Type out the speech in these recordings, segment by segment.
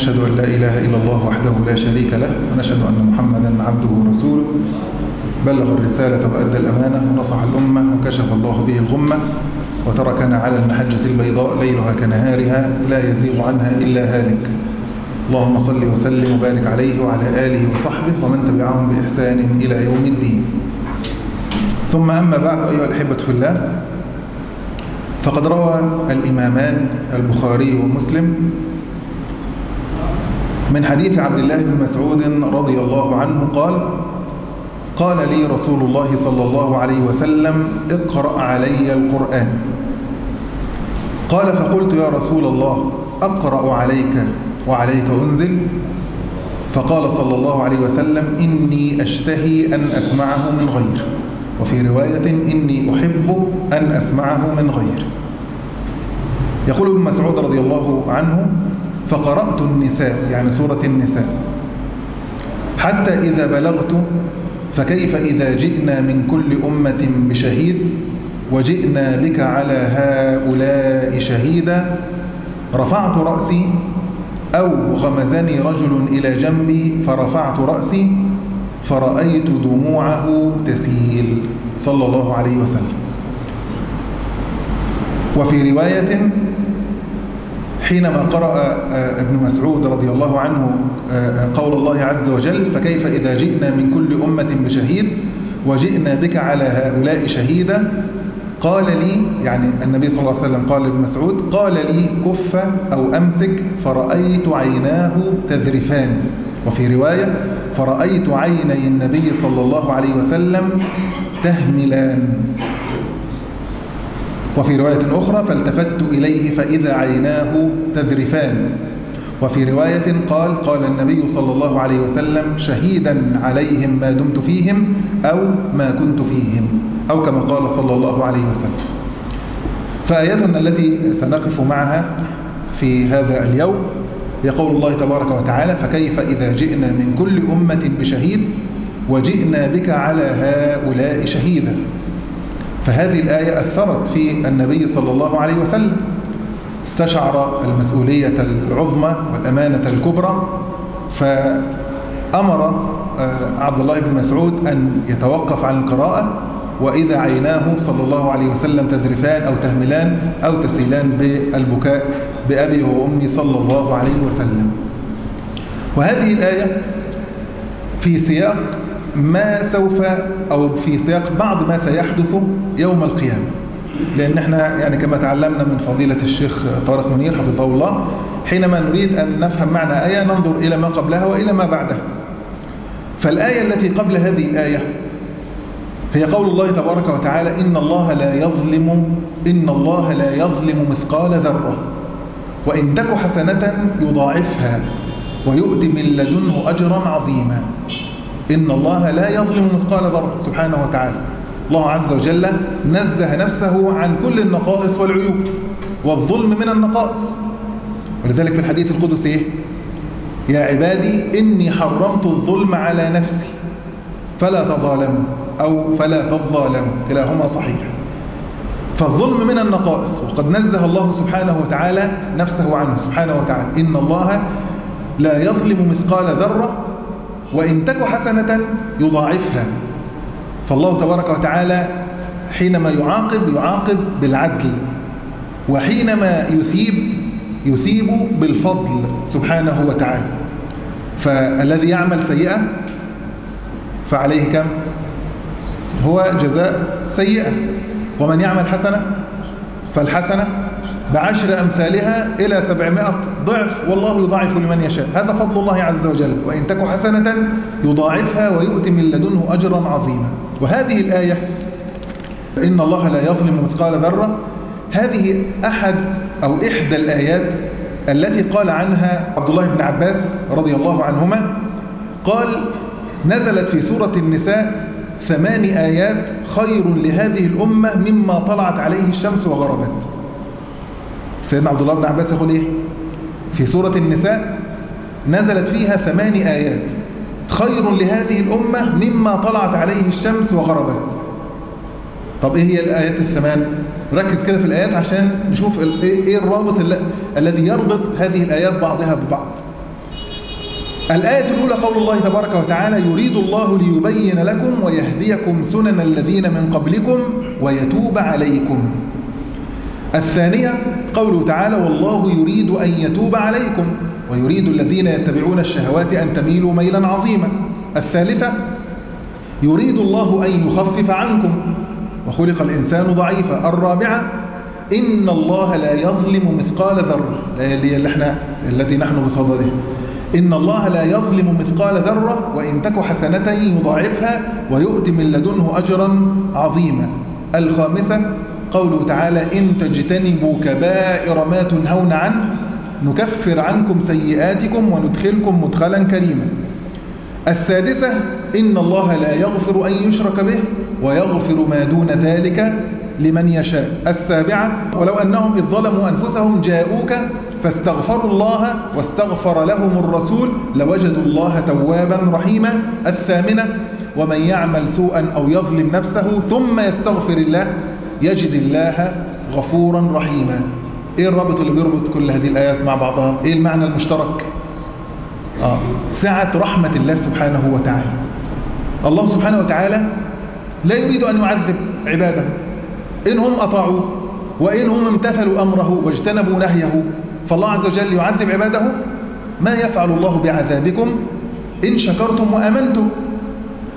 ونشهد أن لا إله إلا الله وحده لا شريك له ونشهد أن محمدا عبده ورسوله. بلغ الرسالة وأدى الأمانة ونصح الأمة وكشف الله به الغمة وتركنا على المحجة البيضاء ليلها كنهارها لا يزيغ عنها إلا هالك. اللهم صل وسلم وبارك عليه وعلى آله وصحبه ومن تبعهم بإحسان إلى يوم الدين. ثم أما بعد أيها الأحبة في الله فقد روى الإمامان البخاري ومسلم من حديث عبد الله بن مسعود رضي الله عنه قال قال لي رسول الله صلى الله عليه وسلم اقرأ علي القرآن. قال فقلت يا رسول الله أقرأ عليك وعليك أنزل. فقال صلى الله عليه وسلم إني أشتهي أن أسمعه من غير وفي رواية إني أحب أن أسمعه من غير. يقول ابن مسعود رضي الله عنه فقرأت النساء يعني سورة النساء. حتى إذا بلغت فكيف إذا جئنا من كل أمة بشهيد وجئنا بك على هؤلاء شهيدا رفعت رأسي أو غمزني رجل إلى جنبي فرفعت رأسي فرأيت دموعه تسيل. صلى الله عليه وسلم. وفي رواية حينما قرأ ابن مسعود رضي الله عنه قول الله عز وجل فكيف إذا جئنا من كل أمة بشهيد وجئنا بك على هؤلاء شهيدا؟ قال لي يعني النبي صلى الله عليه وسلم قال لابن مسعود قال لي كف أو أمسك فرأيت عيناه تذرفان. وفي رواية فرأيت عيني النبي صلى الله عليه وسلم تهملان. وفي رواية أخرى فالتفت إليه فإذا عيناه تذرفان. وفي رواية قال قال النبي صلى الله عليه وسلم شهيدا عليهم ما دمت فيهم أو ما كنت فيهم. أو كما قال صلى الله عليه وسلم. فآياتنا التي سنقف معها في هذا اليوم يقول الله تبارك وتعالى فكيف إذا جئنا من كل أمة بشهيد وجئنا بك على هؤلاء شهيدا؟ فهذه الآية أثرت في النبي صلى الله عليه وسلم. استشعر المسؤولية العظمى والأمانة الكبرى فأمر عبد الله بن مسعود أن يتوقف عن القراءة وإذا عيناه صلى الله عليه وسلم تذرفان أو تهملان أو تسيلان بالبكاء بأبي وأمي صلى الله عليه وسلم. وهذه الآية في سياق ما سوف أو في سياق بعض ما سيحدث يوم القيامة. لأن إحنا يعني كما تعلمنا من فضيلة الشيخ طارق منير حفظه الله حينما نريد أن نفهم معنى آية ننظر إلى ما قبلها وإلى ما بعدها. فالآية التي قبل هذه الآية هي قول الله تبارك وتعالى إن الله لا يظلم إن الله لا يظلم مثقال ذرة. وإن تك حسنة يضاعفها ويؤتي من لدنه أجرا عظيما. إن الله لا يظلم مثقال ذرة. سبحانه وتعالى. الله عز وجل نزه نفسه عن كل النقائص والعيوب والظلم من النقائص. ولذلك في الحديث القدسي إيه؟ يا عبادي إني حرمت الظلم على نفسي. فلا تظالموا أو فلا تظالموا. كلاهما صحيح. فالظلم من النقائص. وقد نزه الله سبحانه وتعالى نفسه عنه. سبحانه وتعالى. إن الله لا يظلم مثقال ذرة وإن تك حسنة يضاعفها. فالله تبارك وتعالى حينما يعاقب يعاقب بالعدل وحينما يثيب يثيب بالفضل سبحانه وتعالى. فالذي يعمل سيئة فعليه كم؟ هو جزاء سيئة. ومن يعمل حسنة فالحسنة بعشر أمثالها إلى سبعمائة ضعف والله يضاعف لمن يشاء. هذا فضل الله عز وجل. وإن تك حسنة يضاعفها ويؤتي من لدنه أجرا عظيما. وهذه الآية إن الله لا يظلم مثقال ذرة. هذه أحد أو إحدى الآيات التي قال عنها عبد الله بن عباس رضي الله عنهما. قال نزلت في سورة النساء ثمان آيات خير لهذه الأمة مما طلعت عليه الشمس وغربت. سيدنا عبد الله بن عباس يقول إيه؟ في سورة النساء نزلت فيها ثمان آيات. خير لهذه الأمة مما طلعت عليه الشمس وغربت. طب إيه هي الآيات الثمان؟ ركز كده في الآيات عشان نشوف إيه الرابط الذي يربط هذه الآيات بعضها ببعض. الآية الأولى قول الله تبارك وتعالى يريد الله ليبين لكم ويهديكم سنن الذين من قبلكم ويتوب عليكم. الثانية قوله تعالى والله يريد أن يتوب عليكم ويريد الذين يتبعون الشهوات أن تميلوا ميلا عظيما. الثالثة يريد الله أن يخفف عنكم. وخلق الإنسان ضعيفا. الرابعة إن الله لا يظلم مثقال ذرة. اللي إحنا التي نحن بصدده إن الله لا يظلم مثقال ذرة وإن تك حسنة يضاعفها ويؤتي من لدنه أجرا عظيما. الخامسة قوله تعالى إن تجتنبوا كبائر ما تنهون عنه نكفر عنكم سيئاتكم وندخلكم مدخلا كريما. السادسة إن الله لا يغفر أن يشرك به ويغفر ما دون ذلك لمن يشاء. السابعة ولو أنهم إذ ظلموا أنفسهم جاءوك فاستغفروا الله واستغفر لهم الرسول لوجدوا الله توابا رحيما. الثامنة ومن يعمل سوءا أو يظلم نفسه ثم يستغفر الله يجد الله غفورا رحيما. إيه الرابط اللي بيربط كل هذه الآيات مع بعضها؟ إيه المعنى المشترك؟ آه. سعة رحمة الله سبحانه وتعالى. الله سبحانه وتعالى لا يريد أن يعذب عباده. إن هم أطاعوا وإن هم امتثلوا أمره واجتنبوا نهيه فالله عز وجل يعذب عباده. ما يفعل الله بعذابكم إن شكرتم وأمنتم.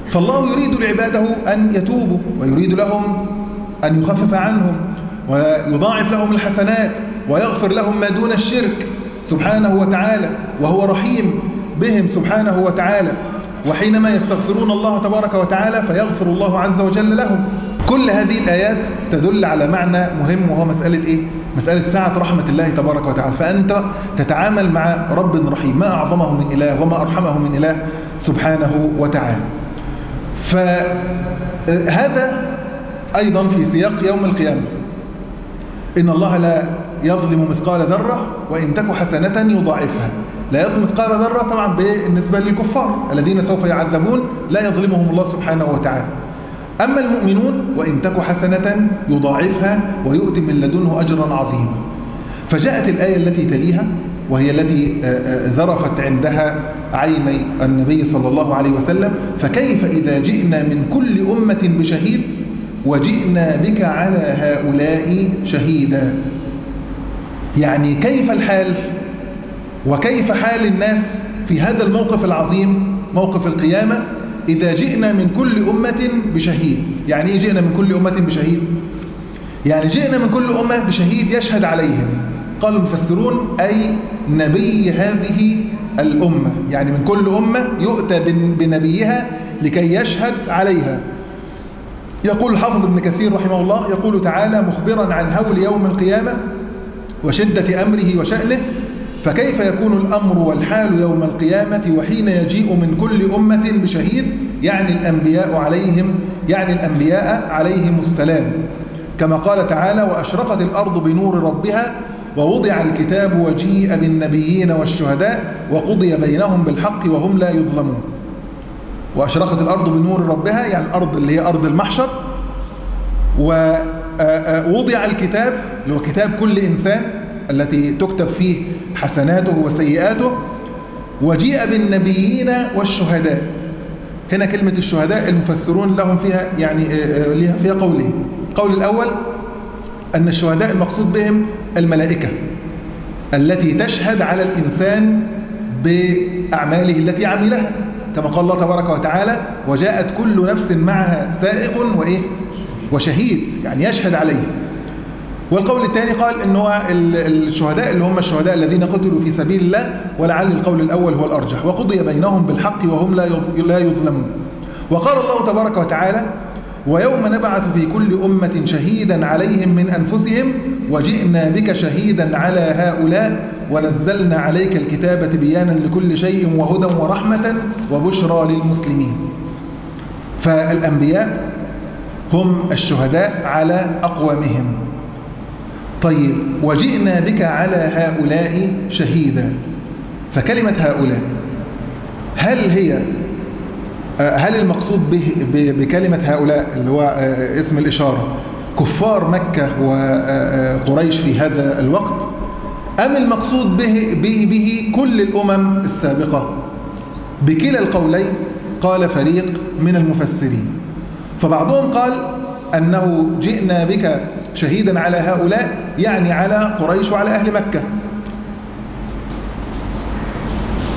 فالله يريد لعباده أن يتوبوا ويريد لهم أن يخفف عنهم ويضاعف لهم الحسنات ويغفر لهم ما دون الشرك سبحانه وتعالى وهو رحيم بهم سبحانه وتعالى. وحينما يستغفرون الله تبارك وتعالى فيغفر الله عز وجل لهم. كل هذه الآيات تدل على معنى مهم وهو مسألة إيه؟ مسألة سعة رحمة الله تبارك وتعالى. فأنت تتعامل مع رب رحيم. ما أعظمه من إله وما أرحمه من إله سبحانه وتعالى. فهذا أيضا في سياق يوم القيامة. إن الله لا يظلم مثقال ذرة وإن تك حسنة يضاعفها. لا يظلم مثقال ذرة طبعا بالنسبة للكفار الذين سوف يعذبون لا يظلمهم الله سبحانه وتعالى. أما المؤمنون وإن تك حسنة يضاعفها ويؤتي من لدنه أجرا عظيما. فجاءت الآية التي تليها وهي التي ذرفت عندها عيني النبي صلى الله عليه وسلم فكيف إذا جئنا من كل أمة بشهيد وجئنا بك على هؤلاء شهيدا. يعني كيف الحال؟ وكيف حال الناس في هذا الموقف العظيم موقف القيامة إذا جئنا من كل أمة بشهيد؟ يعني إيه جئنا من كل أمة بشهيد؟ يعني جئنا من كل أمة بشهيد يشهد عليهم. قال المفسرون أي نبي هذه الأمة. يعني من كل أمة يؤتى بنبيها لكي يشهد عليها. يقول الحافظ ابن كثير رحمه الله يقول تعالى مخبرا عن هول يوم القيامة وشدة أمره وشأنه فكيف يكون الأمر والحال يوم القيامة وحين يجيء من كل أمة بشهيد؟ يعني الأنبياء عليهم يعني الأنبياء عليهم السلام. كما قال تعالى وأشرقت الأرض بنور ربها ووضع الكتاب وجيء بالنبيين والشهداء وقضي بينهم بالحق وهم لا يظلمون. وأشرقت الأرض بنور ربها يعني الأرض اللي هي أرض المحشر. ووضع الكتاب اللي هو كتاب كل إنسان التي تكتب فيه حسناته وسيئاته. وجيء بالنبيين والشهداء. هنا كلمة الشهداء المفسرون لهم فيها يعني لها فيها قولين القول الأول أن الشهداء المقصود بهم الملائكة التي تشهد على الإنسان بأعماله التي عملها. كما قال الله تبارك وتعالى وجاءت كل نفس معها سائق وإيه؟ وشهيد يعني يشهد عليه. والقول الثاني قال إن هو الشهداء اللي هم الشهداء الذين قتلوا في سبيل الله ولعل القول الأول هو الأرجح. وقضي بينهم بالحق وهم لا يظلمون. وقال الله تبارك وتعالى ويوم نبعث في كل أمة شهيدا عليهم من أنفسهم وجئنا بك شهيدا على هؤلاء ونزلنا عليك الكتاب بيانا لكل شيء وهدى ورحمة وبشرى للمسلمين. فالأنبياء هم الشهداء على أقوامهم. طيب وجئنا بك على هؤلاء شهيدا. فكلمة هؤلاء هل هي هل المقصود به بكلمة هؤلاء اللي هو اسم الإشارة كفار مكة وقريش في هذا الوقت؟ أم المقصود به, به, به كل الأمم السابقة؟ بكلا القولين قال فريق من المفسرين. فبعضهم قال أنه جئنا بك شهيدا على هؤلاء يعني على قريش وعلى أهل مكة.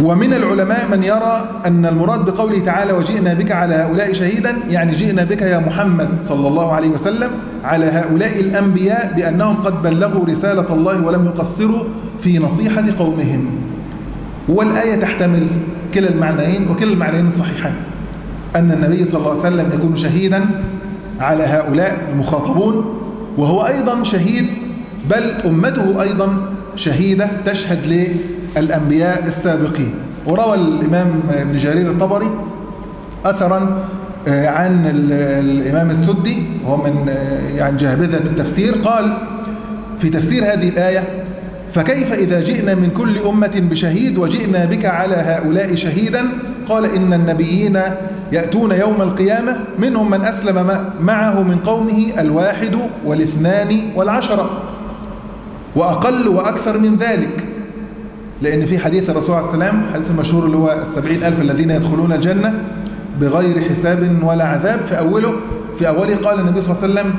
ومن العلماء من يرى أن المراد بقوله تعالى وجئنا بك على هؤلاء شهيدا يعني جئنا بك يا محمد صلى الله عليه وسلم على هؤلاء الأنبياء بأنهم قد بلغوا رسالة الله ولم يقصروا في نصيحة قومهم. والآية تحتمل كلا المعنيين وكلا المعنيين صحيحان. أن النبي صلى الله عليه وسلم يكون شهيدا على هؤلاء المخاطبون وهو أيضا شهيد بل أمته أيضا شهيدة تشهد للأنبياء السابقين. وروى الإمام ابن جرير الطبري أثرا عن الإمام السدي وهو من يعني جهبذة التفسير قال في تفسير هذه الآية فكيف إذا جئنا من كل أمة بشهيد وجئنا بك على هؤلاء شهيدا؟ قال إن النبيين يأتون يوم القيامة منهم من أسلم معه من قومه الواحد والاثنان والعشرة وأقل وأكثر من ذلك. لأن في حديث الرسول عليه السلام حديث المشهور اللي هو السبعين ألف الذين يدخلون الجنة بغير حساب ولا عذاب في أوله في أوله قال النبي صلى الله عليه وسلم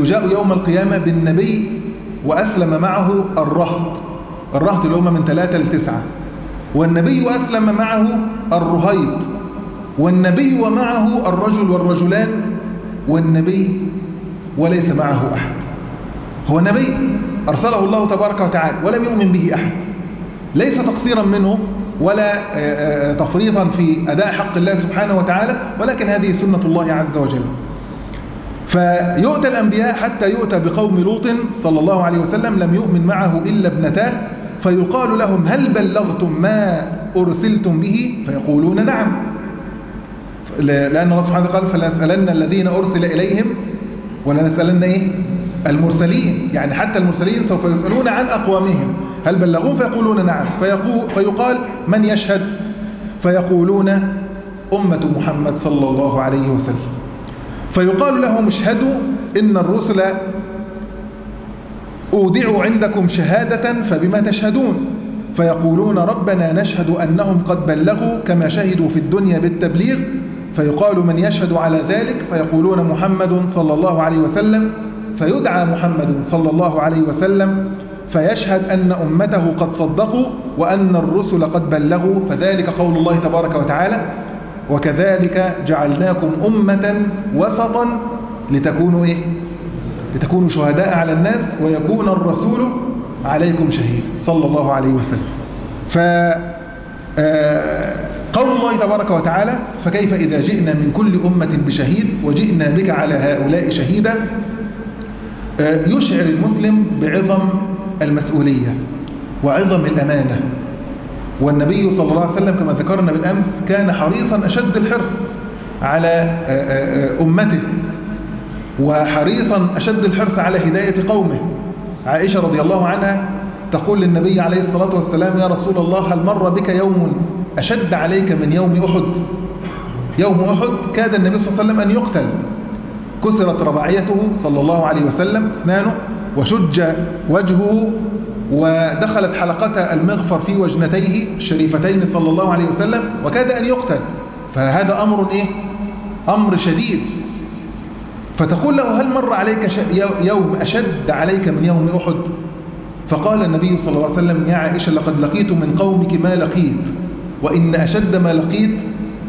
يجاء يوم القيامة بالنبي وأسلم معه الرهط. الرهط اللي هم من ثلاثة لتسعة والنبي أسلم معه الرهيط. والنبي ومعه الرجل والرجلان والنبي وليس معه أحد. هو نبي أرسله الله تبارك وتعالى ولم يؤمن به أحد. ليس تقصيرا منه ولا تفريطا في أداء حق الله سبحانه وتعالى ولكن هذه سنة الله عز وجل. فيؤتى الأنبياء حتى يؤتى بقوم لوط صلى الله عليه وسلم لم يؤمن معه إلا ابنتاه فيقال لهم هل بلغتم ما أرسلتم به؟ فيقولون نعم. لأن الله سبحانه قال فلنسألن الذين أرسل إليهم ولنسألن إيه؟ المرسلين. يعني حتى المرسلين سوف يسألون عن أقوامهم. هل بلغون فيقولون نعم. فيقول فيقال من يشهد؟ فيقولون أمة محمد صلى الله عليه وسلم. فيقال لهم اشهدوا إن الرسل أودعوا عندكم شهادة فبما تشهدون؟ فيقولون ربنا نشهد أنهم قد بلغوا كما شهدوا في الدنيا بالتبليغ. فيقال من يشهد على ذلك؟ فيقولون محمد صلى الله عليه وسلم. فيدعى محمد صلى الله عليه وسلم. فيشهد أن أمته قد صدقوا وأن الرسل قد بلغوا فذلك قول الله تبارك وتعالى وكذلك جعلناكم أمة وسطا لتكونوا إيه؟ لتكونوا شهداء على الناس ويكون الرسول عليكم شهيد صلى الله عليه وسلم ف قول الله تبارك وتعالى فكيف إذا جئنا من كل أمة بشهيد وجئنا بك على هؤلاء شهيدا يشعر المسلم بعظم المسؤولية وعظم الأمانة. والنبي صلى الله عليه وسلم كما ذكرنا بالأمس كان حريصا أشد الحرص على أمته وحريصا أشد الحرص على هداية قومه. عائشة رضي الله عنها تقول للنبي عليه الصلاة والسلام يا رسول الله هل مر بك يوم أشد عليك من يوم أحد؟ يوم أحد كاد النبي صلى الله عليه وسلم أن يقتل. كسرت رباعيته صلى الله عليه وسلم اسنانه وشج وجهه ودخلت حلقة المغفر في وجنتيه الشريفتين صلى الله عليه وسلم وكاد أن يقتل. فهذا أمر إيه؟ أمر شديد. فتقول له هل مر عليك يوم أشد عليك من يوم أحد؟ فقال النبي صلى الله عليه وسلم يا عائشة لقد لقيت من قومك ما لقيت وإن أشد ما لقيت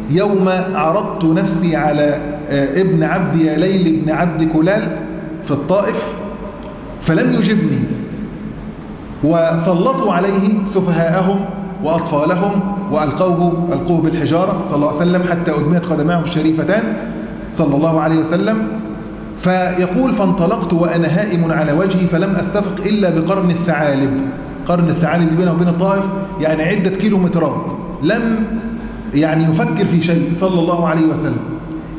يوم عرضت نفسي على ابن عبد يا ليل ابن عبد كلال في الطائف. فلم يجبني. وسلطوا عليه سفهاءهم وأطفالهم وألقوه ألقوه بالحجارة صلى الله عليه وسلم حتى أدميت قدماه الشريفتان صلى الله عليه وسلم. فيقول فانطلقت وأنا هائم على وجهي فلم أستفق إلا بقرن الثعالب. قرن الثعالب دي بينه وبين الطائف يعني عدة كيلومترات. لم يعني يفكر في شيء صلى الله عليه وسلم.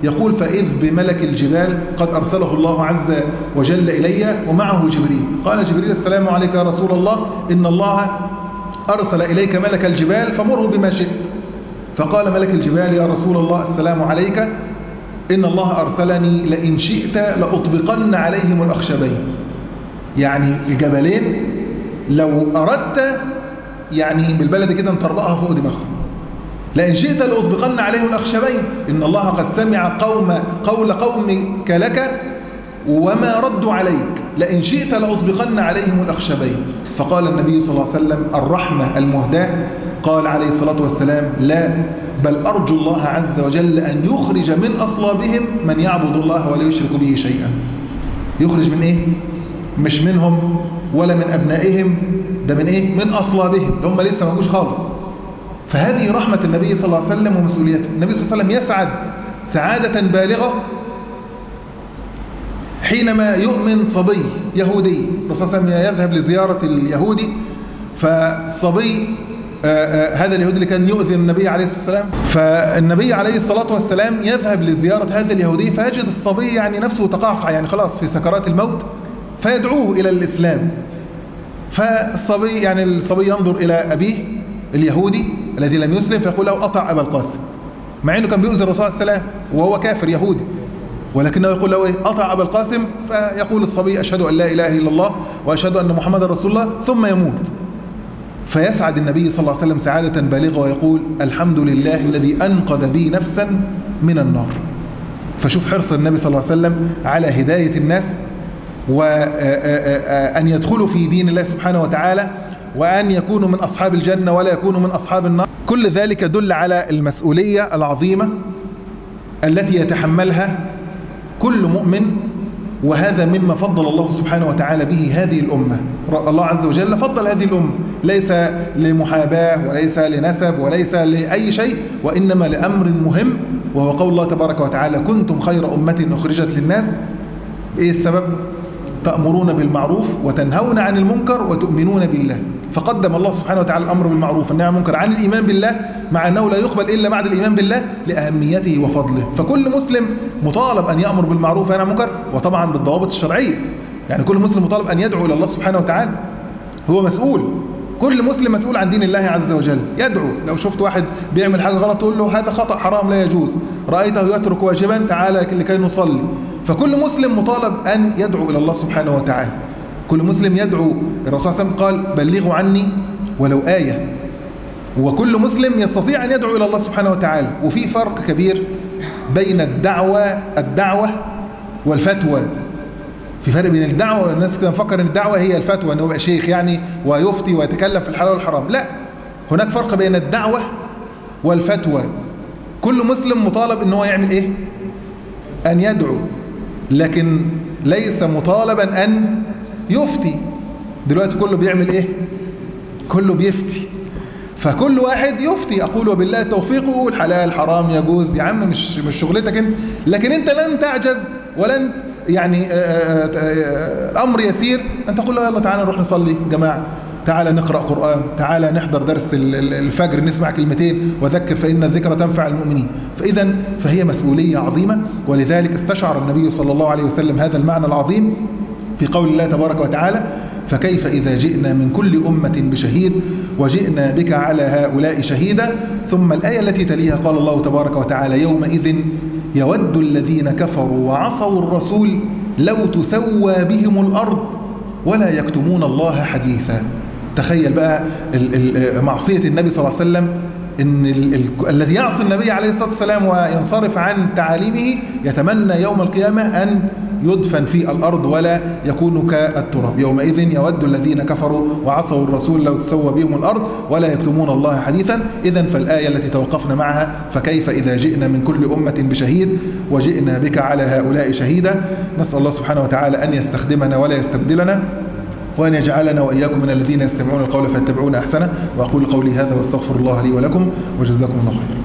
يقول فإذ بملك الجبال قد أرسله الله عز وجل إلي ومعه جبريل. قال جبريل السلام عليك يا رسول الله إن الله أرسل إليك ملك الجبال فمره بما شئت. فقال ملك الجبال يا رسول الله السلام عليك. إن الله أرسلني لئن شئت لأطبقن عليهم الأخشبين. يعني الجبلين لو أردت يعني بالبلد كده نطربقها فوق دماغهم. لئن شئت لأطبقن عليهم الأخشبين. إن الله قد سمع قوم قول قومك لك وما ردوا عليك. لئن شئت لأطبقن عليهم الأخشبين. فقال النبي صلى الله عليه وسلم الرحمة المهداة. قال عليه الصلاة والسلام لا بل أرجو الله عز وجل أن يخرج من أصلابهم من يعبد الله ولا يشرك به شيئا. يخرج من إيه؟ مش منهم ولا من أبنائهم. ده من إيه؟ من أصلابهم. هم لسه ما جوش خالص. فهذه رحمة النبي صلى الله عليه وسلم ومسؤوليته. النبي صلى الله عليه وسلم يسعد سعادة بالغة حينما يؤمن صبي يهودي. الرسول صلى الله عليه وسلم يذهب لزيارة اليهودي فالصبي آآ آآ هذا اليهودي اللي كان يؤذي النبي عليه الصلاة والسلام فالنبي عليه الصلاة والسلام يذهب لزيارة هذا اليهودي فيجد الصبي يعني نفسه تقعقع يعني خلاص في سكرات الموت فيدعوه إلى الإسلام. فالصبي يعني الصبي ينظر إلى أبيه اليهودي الذي لم يسلم فيقول له أطع أبا القاسم. مع أنه كان بيؤذي الرسول صلى الله عليه وسلم وهو كافر يهودي. ولكنه يقول له إيه؟ أطع أبا القاسم فيقول الصبي أشهد أن لا إله إلا الله وأشهد أن محمد رسول الله ثم يموت. فيسعد النبي صلى الله عليه وسلم سعادة بالغة ويقول الحمد لله الذي أنقذ بي نفسا من النار. فشوف حرص النبي صلى الله عليه وسلم على هداية الناس وأن يدخلوا في دين الله سبحانه وتعالى وأن يكونوا من أصحاب الجنة ولا يكونوا من أصحاب النار. كل ذلك دل على المسؤولية العظيمة التي يتحملها كل مؤمن وهذا مما فضل الله سبحانه وتعالى به هذه الأمة. الله عز وجل فضل هذه الأمة. ليس لمحاباة وليس لنسب وليس لأي شيء وإنما لأمر مهم وهو قول الله تبارك وتعالى كنتم خير أمة أخرجت للناس. إيه السبب؟ تأمرون بالمعروف وتنهون عن المنكر وتؤمنون بالله. فقدم الله سبحانه وتعالى الأمر بالمعروف والنهي عن المنكر عن الإيمان بالله مع أنه لا يقبل إلا بعد الإيمان بالله لأهميته وفضله. فكل مسلم مطالب أن يأمر بالمعروف وينهى عن المنكر وطبعا بالضوابط الشرعية. يعني كل مسلم مطالب أن يدعو إلى الله سبحانه وتعالى. هو مسؤول. كل مسلم مسؤول عن دين الله عز وجل. يدعو. لو شفت واحد بيعمل حاجة غلط تقول له هذا خطأ حرام لا يجوز. رأيته يترك واجبا تعالى لكي نصلي. فكل مسلم مطالب أن يدعو إلى الله سبحانه وتعالى. كل مسلم يدعو. الرسول صلى الله عليه وسلم قال بلغوا عني ولو آية. وكل مسلم يستطيع أن يدعو إلى الله سبحانه وتعالى. وفي فرق كبير بين الدعوة الدعوة والفتوى. في فرق بين الدعوة الناس كده مفكر إن الدعوة هي الفتوى انه يبقى شيخ يعني ويفتي ويتكلم في الحلال والحرام. لا هناك فرق بين الدعوة والفتوى. كل مسلم مطالب إن هو يعمل إيه؟ أن يدعو. لكن ليس مطالبا أن يفتي. دلوقتي كله بيعمل إيه؟ كله بيفتي. فكل واحد يفتي. أقول وبالله التوفيق ويقول حلال حرام يجوز. يا عم مش مش شغلتك أنت. لكن أنت لن تعجز ولن يعني الامر يسير. ان تقول له يلا تعالى نروح نصلي. جماعة تعالى نقرأ قرآن. تعالى نحضر درس الفجر نسمع كلمتين. وذكر فإن الذكر تنفع المؤمنين. فاذا فهي مسؤولية عظيمة. ولذلك استشعر النبي صلى الله عليه وسلم هذا المعنى العظيم. في قول الله تبارك وتعالى فكيف إذا جئنا من كل أمة بشهيد وجئنا بك على هؤلاء شهيدا؟ ثم الآية التي تليها قال الله تبارك وتعالى يومئذ يود الذين كفروا وعصوا الرسول لو تسوى بهم الأرض ولا يكتمون الله حديثا. تخيل بقى معصية النبي صلى الله عليه وسلم إن ال ال الذي يعصي النبي عليه الصلاة والسلام وينصرف عن تعاليمه يتمنى يوم القيامة أن يدفن في الأرض ولا يكون كالتراب. يومئذ يود الذين كفروا وعصوا الرسول لو تسوى بهم الأرض ولا يكتمون الله حديثا. اذا فالآية التي توقفنا معها فكيف إذا جئنا من كل أمة بشهيد وجئنا بك على هؤلاء شهيدا؟ نسأل الله سبحانه وتعالى أن يستخدمنا ولا يستبدلنا وأن يجعلنا وإياكم من الذين يستمعون القول فيتبعون أحسنه. وأقول قولي هذا واستغفر الله لي ولكم وجزاكم الله خيرا.